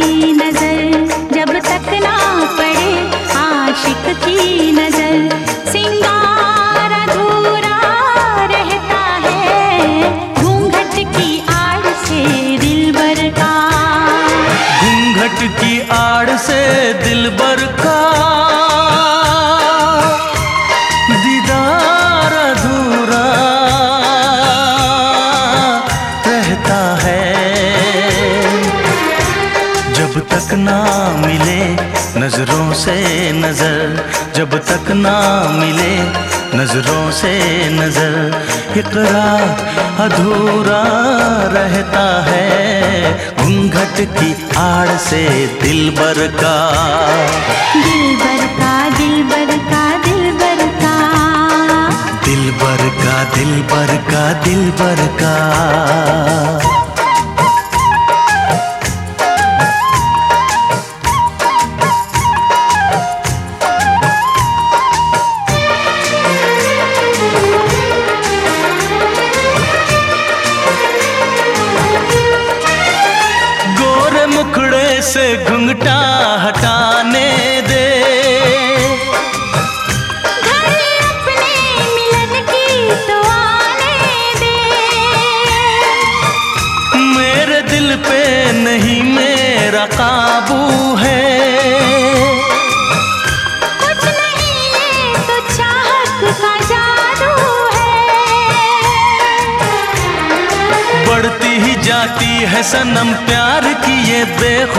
की से नज़र जब तक ना मिले नज़रों से नज़र इकरार अधूरा रहता है घूंघट की आड़ से दिलबर का। दिलबर का दिलबर का दिलबर का। दिलबर का दिलबर का दिलबर का। से घुंघटा हटाने दे। घर अपने मिलन की तो दे। मेरे दिल पे नहीं मेरा काबू है। कुछ नहीं ये तो चाहत का जादू है। बढ़ती ही जाती है सनम प्यार की ये बेखुदी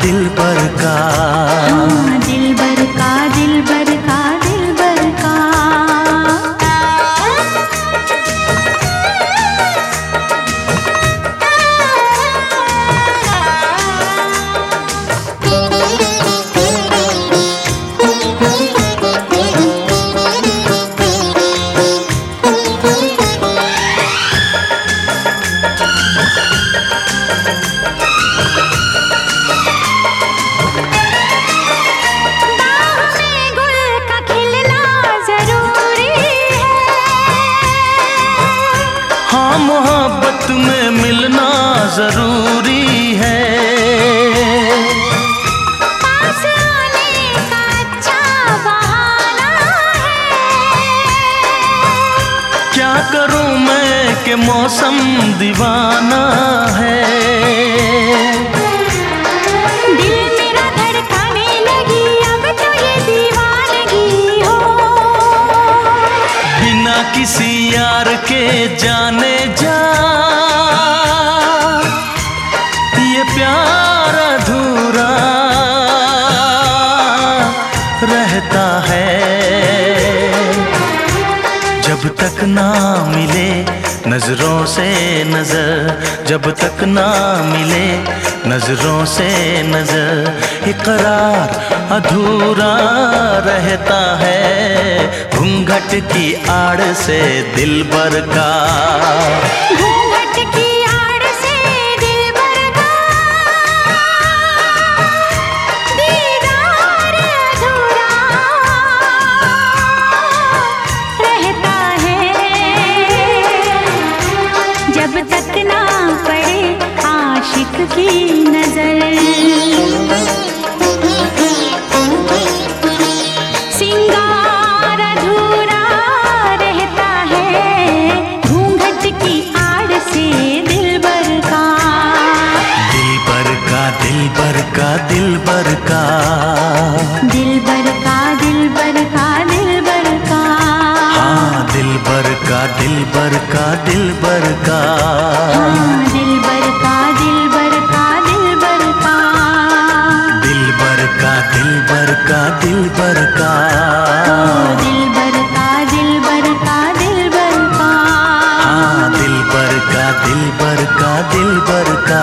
दिल का हाँ, दिलबर का दीवाना है। दिल मेरा धड़काने लगी अब तो ये दीवानगी हो। बिना किसी यार के जाने जा। ये प्यार अधूरा रहता है। जब तक ना मिले नज़रों से नज़र, जब तक ना मिले नज़रों से नज़र इकरार अधूरा रहता है, घूंघट की आड़ से दिल भर का दिल बर का हाँ, दिल बर का दिल बर का दिल बर का दिल बर का दिल बर का दिल बर का हाँ, दिल बर का दिल बर का दिल बर का हाँ, दिल बर का दिल बर का दिल बर का